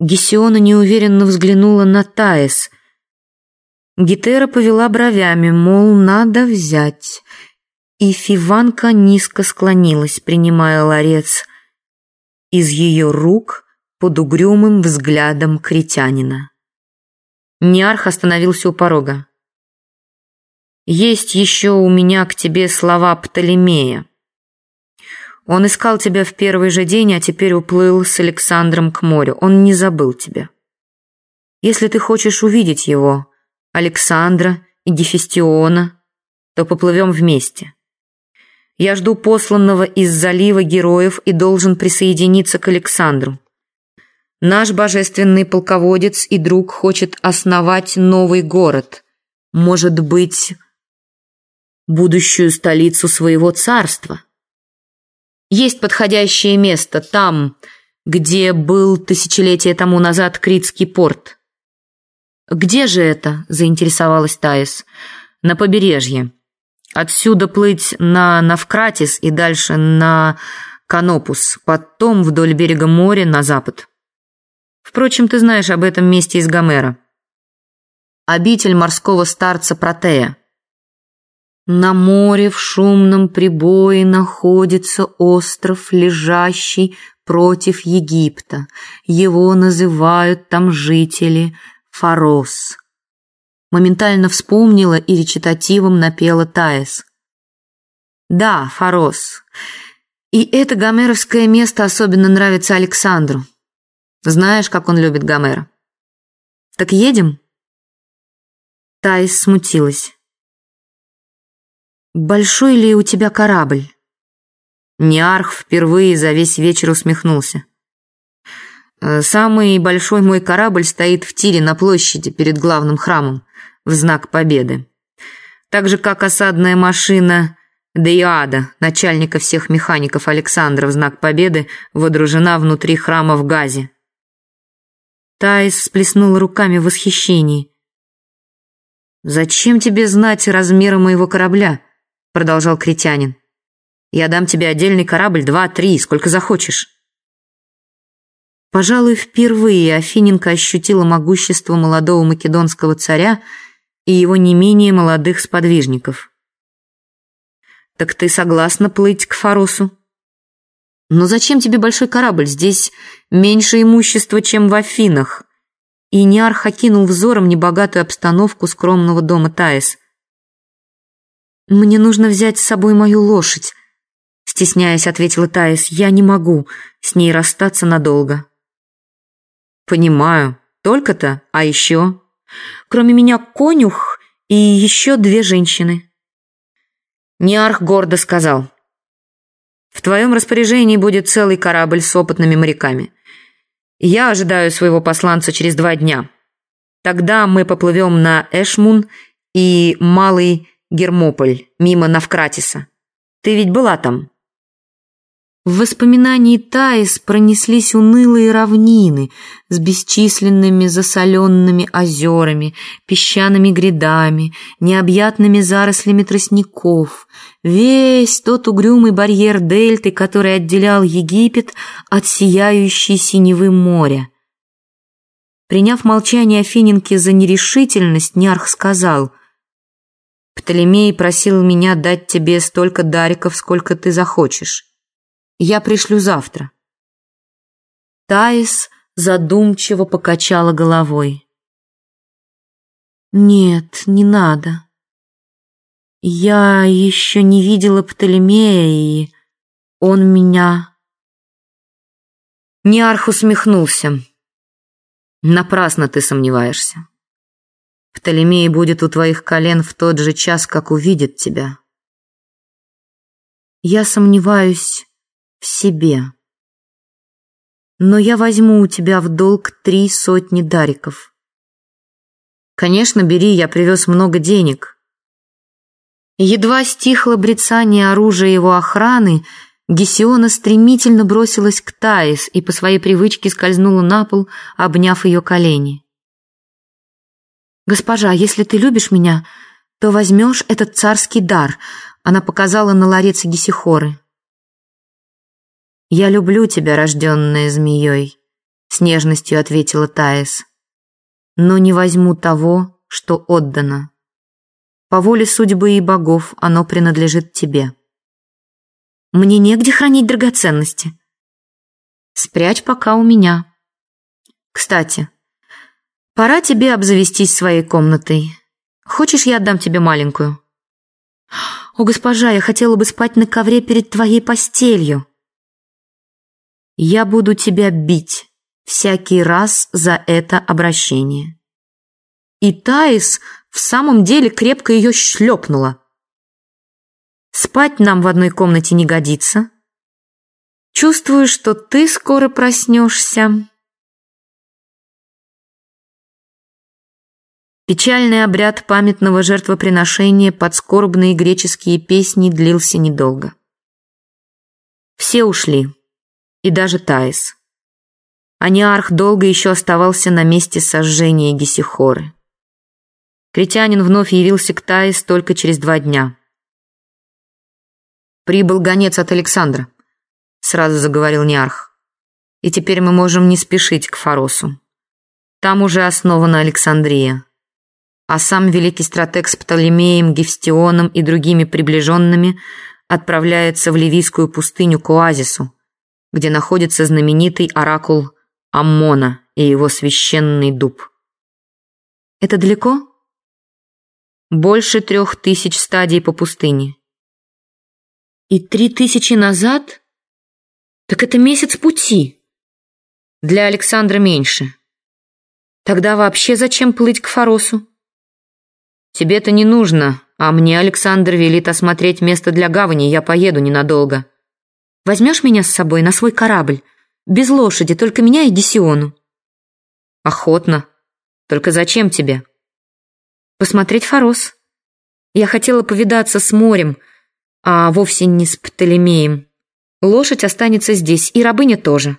Гесиона неуверенно взглянула на Таис. Гетера повела бровями, мол, надо взять. И Фиванка низко склонилась, принимая ларец из ее рук под угрюмым взглядом критянина. Ниарх остановился у порога. «Есть еще у меня к тебе слова Птолемея. Он искал тебя в первый же день, а теперь уплыл с Александром к морю. Он не забыл тебя. Если ты хочешь увидеть его, Александра и Гефестиона, то поплывем вместе. Я жду посланного из залива героев и должен присоединиться к Александру. Наш божественный полководец и друг хочет основать новый город. Может быть, будущую столицу своего царства. Есть подходящее место там, где был тысячелетия тому назад Критский порт. «Где же это?» – заинтересовалась Таис. «На побережье. Отсюда плыть на Навкратис и дальше на Канопус, потом вдоль берега моря на запад». Впрочем, ты знаешь об этом месте из Гомера. Обитель морского старца Протея. На море в шумном прибое находится остров, лежащий против Египта. Его называют там жители Фарос. Моментально вспомнила и речитативом напела Таис. Да, Фарос. И это гомеровское место особенно нравится Александру. Знаешь, как он любит Гомера. Так едем? Таис смутилась. Большой ли у тебя корабль? Ниарх впервые за весь вечер усмехнулся. «Э, самый большой мой корабль стоит в тире на площади перед главным храмом в знак победы. Так же, как осадная машина Деиада, начальника всех механиков Александра в знак победы, водружена внутри храма в Газе. Таис сплеснула руками в восхищении. «Зачем тебе знать размеры моего корабля?» Продолжал Критянин. «Я дам тебе отдельный корабль, два, три, сколько захочешь». Пожалуй, впервые Афиненко ощутила могущество молодого македонского царя и его не менее молодых сподвижников. «Так ты согласна плыть к Фаросу?» «Но зачем тебе большой корабль? Здесь меньше имущества, чем в Афинах». И Ниарх окинул взором небогатую обстановку скромного дома Таис. «Мне нужно взять с собой мою лошадь», — стесняясь, ответила Таис. «Я не могу с ней расстаться надолго». «Понимаю. Только-то? А еще?» «Кроме меня конюх и еще две женщины». Ниарх гордо сказал. В твоем распоряжении будет целый корабль с опытными моряками. Я ожидаю своего посланца через два дня. Тогда мы поплывем на Эшмун и Малый Гермополь, мимо Навкратиса. Ты ведь была там?» В воспоминании Таис пронеслись унылые равнины с бесчисленными засоленными озерами, песчаными грядами, необъятными зарослями тростников, весь тот угрюмый барьер дельты, который отделял Египет от сияющей синевы моря. Приняв молчание Афиненки за нерешительность, Нярх сказал, «Птолемей просил меня дать тебе столько дариков, сколько ты захочешь». Я пришлю завтра». Таис задумчиво покачала головой. «Нет, не надо. Я еще не видела Птолемея, и он меня...» Неарх усмехнулся. «Напрасно ты сомневаешься. Птолемей будет у твоих колен в тот же час, как увидит тебя». «Я сомневаюсь в себе. Но я возьму у тебя в долг три сотни дариков. Конечно, бери, я привез много денег. Едва стихло брецание оружия его охраны, Гесиона стремительно бросилась к Таис и по своей привычке скользнула на пол, обняв ее колени. «Госпожа, если ты любишь меня, то возьмешь этот царский дар», она показала на ларец Гесихоры. «Я люблю тебя, рожденная змеей», — с нежностью ответила Таис. Но не возьму того, что отдано. По воле судьбы и богов оно принадлежит тебе. Мне негде хранить драгоценности. Спрячь пока у меня. Кстати, пора тебе обзавестись своей комнатой. Хочешь, я отдам тебе маленькую? О, госпожа, я хотела бы спать на ковре перед твоей постелью. Я буду тебя бить всякий раз за это обращение. И Таис в самом деле крепко ее шлепнула. Спать нам в одной комнате не годится. Чувствую, что ты скоро проснешься. Печальный обряд памятного жертвоприношения под скорбные греческие песни длился недолго. Все ушли, и даже Таис. Аниарх долго еще оставался на месте сожжения Гесихоры. Критянин вновь явился к Таис только через два дня. «Прибыл гонец от Александра», — сразу заговорил Ниарх. «И теперь мы можем не спешить к Фаросу. Там уже основана Александрия. А сам великий стратег с Птолемеем, Гефстионом и другими приближенными отправляется в Ливийскую пустыню к оазису, где находится знаменитый оракул Аммона и его священный дуб. «Это далеко?» Больше трех тысяч стадий по пустыне. И три тысячи назад? Так это месяц пути. Для Александра меньше. Тогда вообще зачем плыть к Фаросу? Тебе-то не нужно, а мне Александр велит осмотреть место для гавани, я поеду ненадолго. Возьмешь меня с собой на свой корабль? Без лошади, только меня и Десиону. Охотно. Только зачем тебе? посмотреть Фарос. Я хотела повидаться с морем, а вовсе не с Птолемеем. Лошадь останется здесь, и рабыня тоже.